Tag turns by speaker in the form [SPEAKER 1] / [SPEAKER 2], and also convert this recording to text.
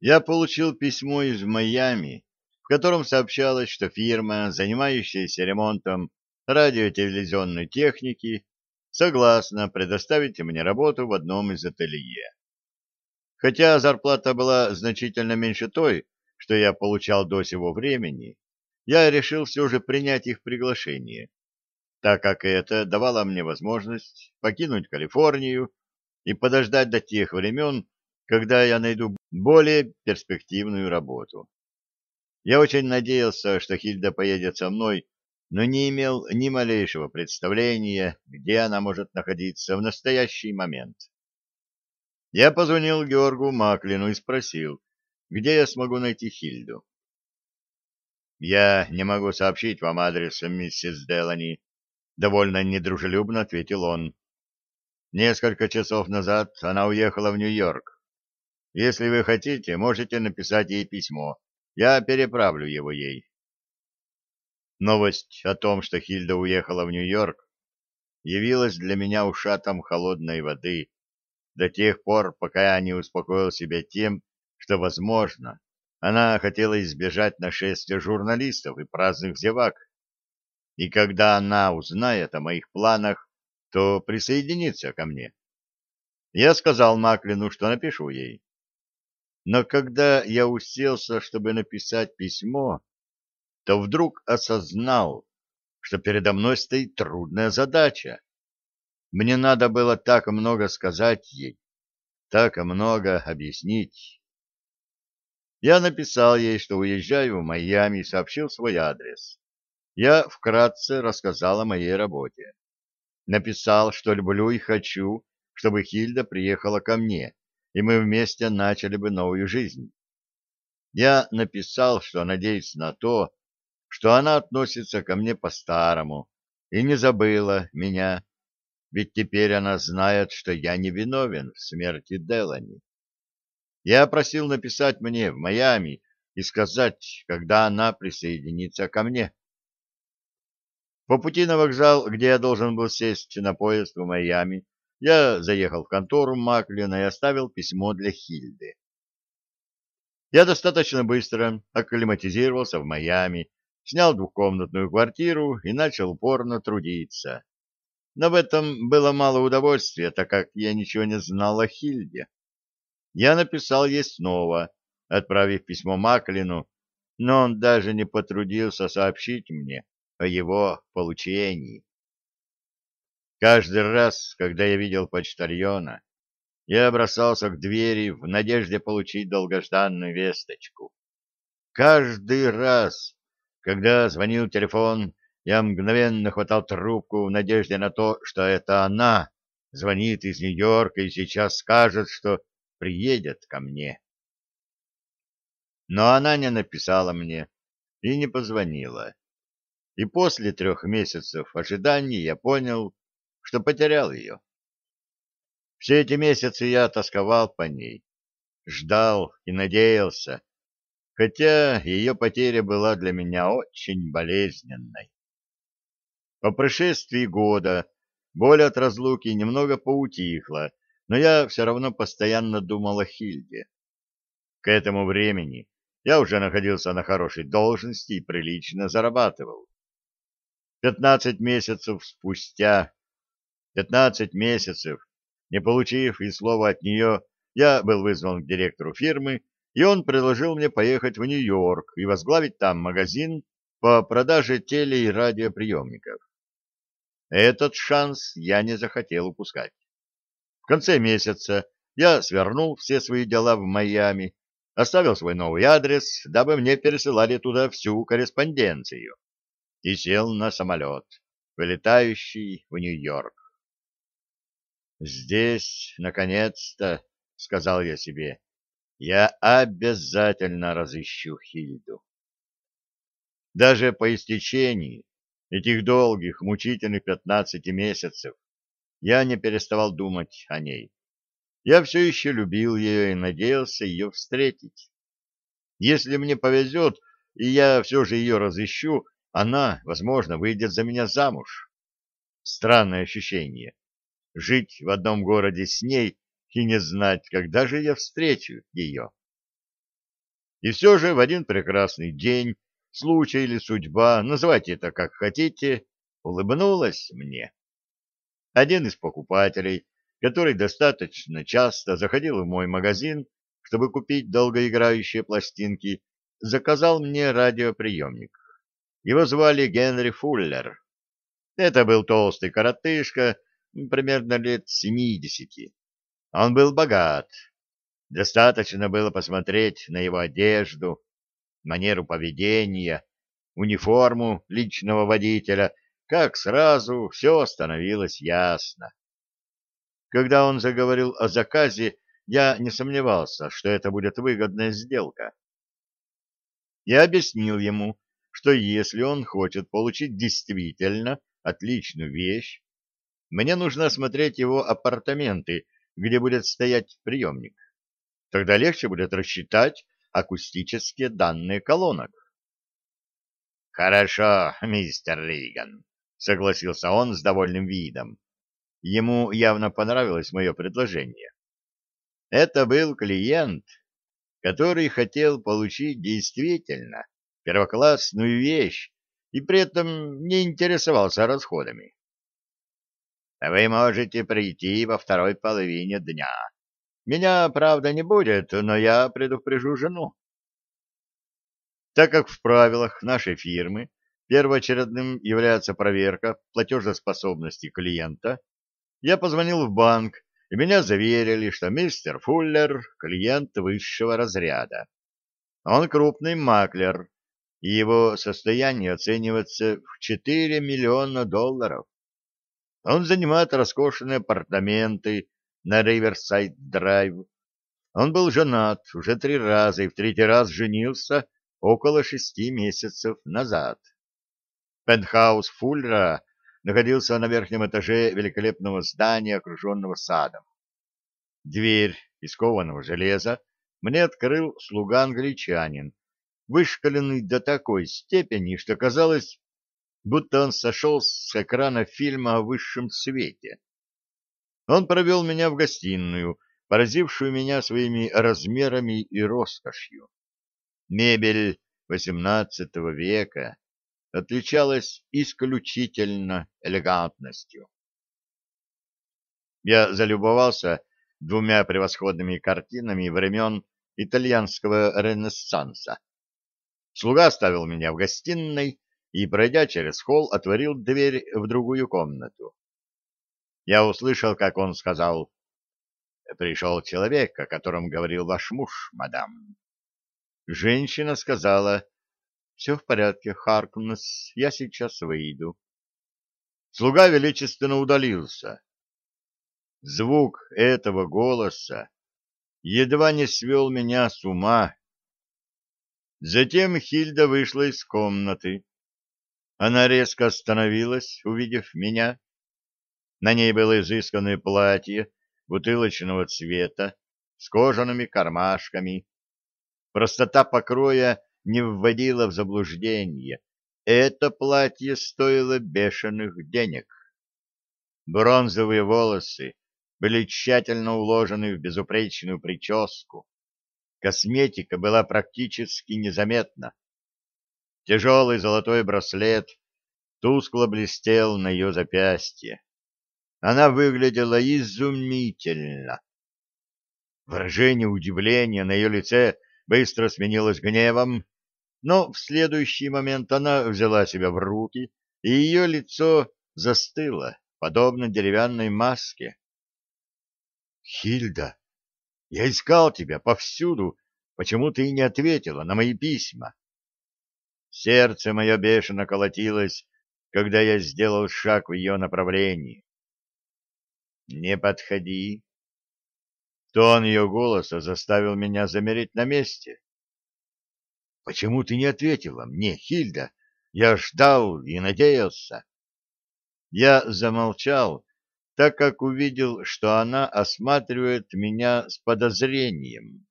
[SPEAKER 1] Я получил письмо из Майами, в котором сообщалось, что фирма, занимающаяся ремонтом радиотелевизионной техники, согласна предоставить мне работу в одном из ателье. Хотя зарплата была значительно меньше той, что я получал до сего времени, я решил все же принять их приглашение, так как это давало мне возможность покинуть Калифорнию и подождать до тех времен, когда я найду более перспективную работу. Я очень надеялся, что Хильда поедет со мной, но не имел ни малейшего представления, где она может находиться в настоящий момент. Я позвонил Георгу Маклину и спросил, где я смогу найти Хильду. «Я не могу сообщить вам адрес миссис Делани», — довольно недружелюбно ответил он. «Несколько часов назад она уехала в Нью-Йорк. Если вы хотите, можете написать ей письмо. Я переправлю его ей. Новость о том, что Хильда уехала в Нью-Йорк, явилась для меня ушатом холодной воды до тех пор, пока я не успокоил себя тем, что, возможно, она хотела избежать нашествия журналистов и праздных зевак. И когда она узнает о моих планах, то присоединится ко мне. Я сказал Маклину, что напишу ей. Но когда я уселся, чтобы написать письмо, то вдруг осознал, что передо мной стоит трудная задача. Мне надо было так много сказать ей, так много объяснить. Я написал ей, что уезжаю в Майами и сообщил свой адрес. Я вкратце рассказал о моей работе. Написал, что люблю и хочу, чтобы Хильда приехала ко мне, и мы вместе начали бы новую жизнь. Я написал, что надеюсь на то, что она относится ко мне по-старому и не забыла меня, ведь теперь она знает, что я не виновен в смерти Делани. Я просил написать мне в Майами и сказать, когда она присоединится ко мне. По пути на вокзал, где я должен был сесть на поезд в Майами, я заехал в контору Маклина и оставил письмо для Хильды. Я достаточно быстро акклиматизировался в Майами, снял двухкомнатную квартиру и начал упорно трудиться. Но в этом было мало удовольствия, так как я ничего не знал о Хильде. Я написал ей снова, отправив письмо Маклину, но он даже не потрудился сообщить мне о его получении. Каждый раз, когда я видел почтальона, я бросался к двери в надежде получить долгожданную весточку. Каждый раз, когда звонил телефон, я мгновенно хватал трубку в надежде на то, что это она звонит из Нью-Йорка и сейчас скажет, что приедет ко мне. Но она не написала мне и не позвонила. И после трех месяцев ожиданий я понял, что потерял ее. Все эти месяцы я тосковал по ней, ждал и надеялся, хотя ее потеря была для меня очень болезненной. По прошествии года боль от разлуки немного поутихла, но я все равно постоянно думал о Хильде. К этому времени я уже находился на хорошей должности и прилично зарабатывал. Пятнадцать месяцев спустя Пятнадцать месяцев, не получив и слова от нее, я был вызван к директору фирмы, и он предложил мне поехать в Нью-Йорк и возглавить там магазин по продаже теле- и радиоприемников. Этот шанс я не захотел упускать. В конце месяца я свернул все свои дела в Майами, оставил свой новый адрес, дабы мне пересылали туда всю корреспонденцию, и сел на самолет, вылетающий в Нью-Йорк. «Здесь, наконец-то, — сказал я себе, — я обязательно разыщу Хильду». Даже по истечении этих долгих, мучительных пятнадцати месяцев я не переставал думать о ней. Я все еще любил ее и надеялся ее встретить. Если мне повезет, и я все же ее разыщу, она, возможно, выйдет за меня замуж. Странное ощущение жить в одном городе с ней и не знать, когда же я встречу ее. И все же в один прекрасный день, случай или судьба, называйте это как хотите, улыбнулась мне. Один из покупателей, который достаточно часто заходил в мой магазин, чтобы купить долгоиграющие пластинки, заказал мне радиоприемник. Его звали Генри Фуллер. Это был толстый коротышка, примерно лет семидесяти. Он был богат. Достаточно было посмотреть на его одежду, манеру поведения, униформу личного водителя, как сразу все становилось ясно. Когда он заговорил о заказе, я не сомневался, что это будет выгодная сделка. Я объяснил ему, что если он хочет получить действительно отличную вещь, мне нужно осмотреть его апартаменты, где будет стоять приемник. Тогда легче будет рассчитать акустические данные колонок. «Хорошо, мистер Риган», — согласился он с довольным видом. Ему явно понравилось мое предложение. Это был клиент, который хотел получить действительно первоклассную вещь и при этом не интересовался расходами. Вы можете прийти во второй половине дня. Меня, правда, не будет, но я предупрежу жену. Так как в правилах нашей фирмы первоочередным является проверка платежеспособности клиента, я позвонил в банк, и меня заверили, что мистер Фуллер — клиент высшего разряда. Он крупный маклер, и его состояние оценивается в 4 миллиона долларов. Он занимает роскошные апартаменты на Риверсайд-драйв. Он был женат уже три раза и в третий раз женился около шести месяцев назад. Пентхаус Фуллера находился на верхнем этаже великолепного здания, окруженного садом. Дверь из кованого железа мне открыл слуга-англичанин, вышкаленный до такой степени, что казалось, будто он сошел с экрана фильма о высшем свете. Он провел меня в гостиную, поразившую меня своими размерами и роскошью. Мебель XVIII века отличалась исключительно элегантностью. Я залюбовался двумя превосходными картинами времен итальянского ренессанса. Слуга оставил меня в гостиной и, пройдя через холл, отворил дверь в другую комнату. Я услышал, как он сказал, «Пришел человек, о котором говорил ваш муж, мадам». Женщина сказала, все в порядке, Харкнес, я сейчас выйду. Слуга величественно удалился. Звук этого голоса едва не свел меня с ума. Затем Хильда вышла из комнаты. Она резко остановилась, увидев меня. На ней было изысканное платье бутылочного цвета с кожаными кармашками. Простота покроя не вводила в заблуждение. Это платье стоило бешеных денег. Бронзовые волосы были тщательно уложены в безупречную прическу. Косметика была практически незаметна. Тяжелый золотой браслет тускло блестел на ее запястье. Она выглядела изумительно. Выражение удивления на ее лице быстро сменилось гневом, но в следующий момент она взяла себя в руки, и ее лицо застыло, подобно деревянной маске. «Хильда, я искал тебя повсюду, почему ты не ответила на мои письма?» Сердце мое бешено колотилось, когда я сделал шаг в ее направлении. «Не подходи!» Тон ее голоса заставил меня замереть на месте. Почему ты не ответила мне, Хильда? Я ждал и надеялся. Я замолчал, так как увидел, что она осматривает меня с подозрением.